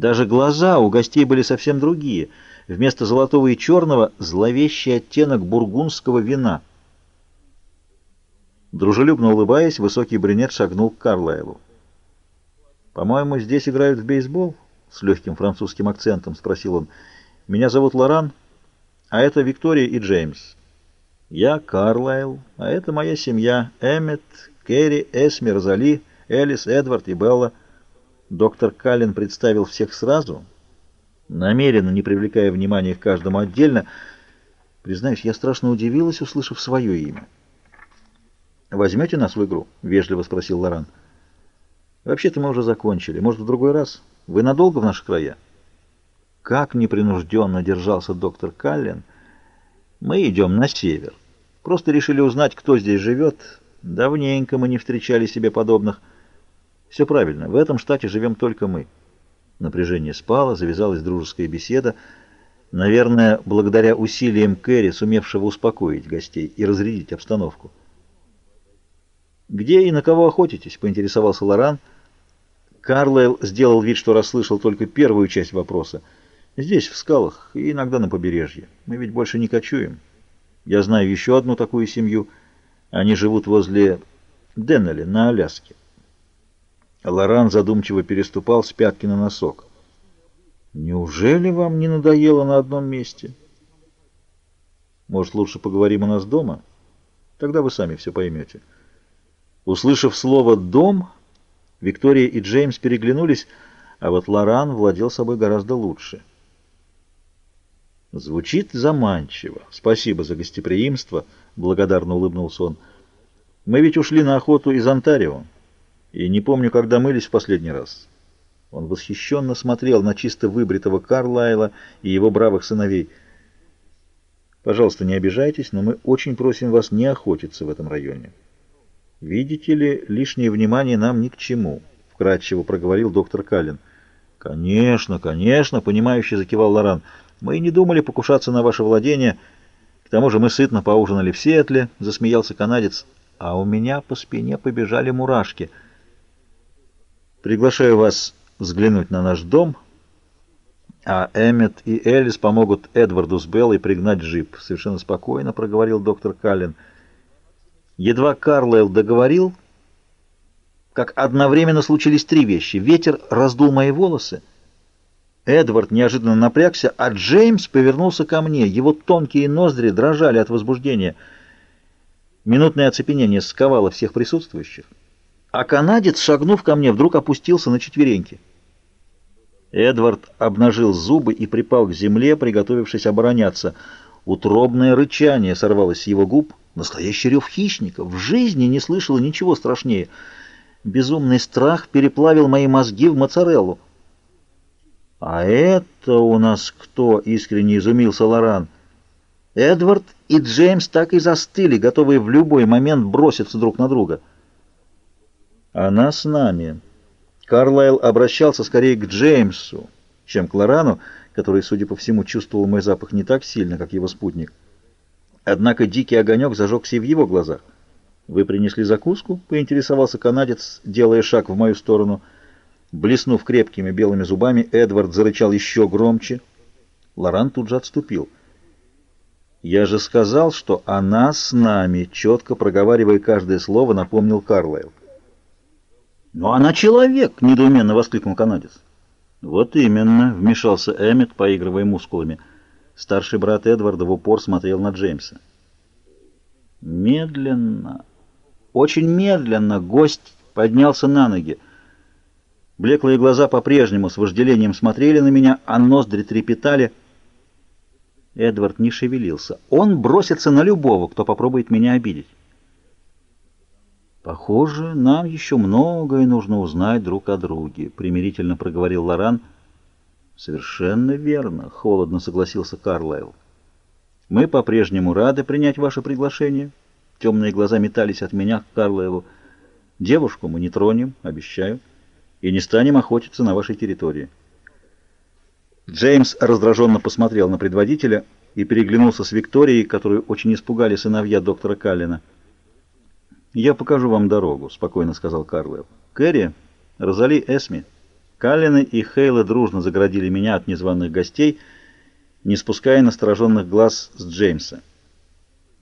Даже глаза у гостей были совсем другие. Вместо золотого и черного — зловещий оттенок бургундского вина. Дружелюбно улыбаясь, высокий брюнет шагнул к Карлайлу. «По-моему, здесь играют в бейсбол?» — с легким французским акцентом спросил он. «Меня зовут Лоран, а это Виктория и Джеймс. Я Карлайл, а это моя семья — Эммет, Керри, Эсми, Розали, Элис, Эдвард и Белла». Доктор Каллен представил всех сразу, намеренно не привлекая внимания к каждому отдельно. Признаюсь, я страшно удивилась, услышав свое имя. «Возьмете нас в игру?» — вежливо спросил Лоран. «Вообще-то мы уже закончили. Может, в другой раз? Вы надолго в наши края?» Как непринужденно держался доктор Каллен. «Мы идем на север. Просто решили узнать, кто здесь живет. Давненько мы не встречали себе подобных». Все правильно, в этом штате живем только мы. Напряжение спало, завязалась дружеская беседа. Наверное, благодаря усилиям Кэрри, сумевшего успокоить гостей и разрядить обстановку. «Где и на кого охотитесь?» — поинтересовался Лоран. Карлайл сделал вид, что расслышал только первую часть вопроса. «Здесь, в скалах, и иногда на побережье. Мы ведь больше не кочуем. Я знаю еще одну такую семью. Они живут возле Деннелли на Аляске. Лоран задумчиво переступал с пятки на носок. «Неужели вам не надоело на одном месте?» «Может, лучше поговорим у нас дома? Тогда вы сами все поймете». Услышав слово «дом», Виктория и Джеймс переглянулись, а вот Лоран владел собой гораздо лучше. «Звучит заманчиво. Спасибо за гостеприимство», — благодарно улыбнулся он. «Мы ведь ушли на охоту из Онтарио». И не помню, когда мылись в последний раз. Он восхищенно смотрел на чисто выбритого Карлайла и его бравых сыновей. Пожалуйста, не обижайтесь, но мы очень просим вас не охотиться в этом районе. Видите ли, лишнее внимание нам ни к чему, — вкратчиво проговорил доктор Каллен. Конечно, конечно, — понимающе закивал Лоран. Мы и не думали покушаться на ваше владение. К тому же мы сытно поужинали в Сиэтле, — засмеялся канадец. А у меня по спине побежали мурашки — Приглашаю вас взглянуть на наш дом, а Эммет и Элис помогут Эдварду с Беллой пригнать джип. Совершенно спокойно проговорил доктор Каллен. Едва Карлайл договорил, как одновременно случились три вещи. Ветер раздул мои волосы. Эдвард неожиданно напрягся, а Джеймс повернулся ко мне. Его тонкие ноздри дрожали от возбуждения. Минутное оцепенение сковало всех присутствующих. А канадец, шагнув ко мне, вдруг опустился на четвереньки. Эдвард обнажил зубы и припал к земле, приготовившись обороняться. Утробное рычание сорвалось с его губ. Настоящий рев хищника. В жизни не слышала ничего страшнее. Безумный страх переплавил мои мозги в моцареллу. «А это у нас кто?» — искренне изумился Лоран. Эдвард и Джеймс так и застыли, готовые в любой момент броситься друг на друга. Она с нами. Карлайл обращался скорее к Джеймсу, чем к Лорану, который, судя по всему, чувствовал мой запах не так сильно, как его спутник. Однако дикий огонек зажегся и в его глазах. «Вы принесли закуску?» — поинтересовался канадец, делая шаг в мою сторону. Блеснув крепкими белыми зубами, Эдвард зарычал еще громче. Лоран тут же отступил. «Я же сказал, что она с нами», — четко проговаривая каждое слово, напомнил Карлайл. «Но она человек!» — недоуменно воскликнул канадец. «Вот именно!» — вмешался Эммет, поигрывая мускулами. Старший брат Эдварда в упор смотрел на Джеймса. Медленно, очень медленно гость поднялся на ноги. Блеклые глаза по-прежнему с вожделением смотрели на меня, а ноздри трепетали. Эдвард не шевелился. Он бросится на любого, кто попробует меня обидеть. «Похоже, нам еще многое нужно узнать друг о друге», — примирительно проговорил Лоран. «Совершенно верно», — холодно согласился Карлайл. «Мы по-прежнему рады принять ваше приглашение». Темные глаза метались от меня к Карлайлу. «Девушку мы не тронем, обещаю, и не станем охотиться на вашей территории». Джеймс раздраженно посмотрел на предводителя и переглянулся с Викторией, которую очень испугали сыновья доктора Каллина. «Я покажу вам дорогу», — спокойно сказал Карлайл. «Кэрри, Розали, Эсми, Каллины и Хейла дружно заградили меня от незваных гостей, не спуская настороженных глаз с Джеймса.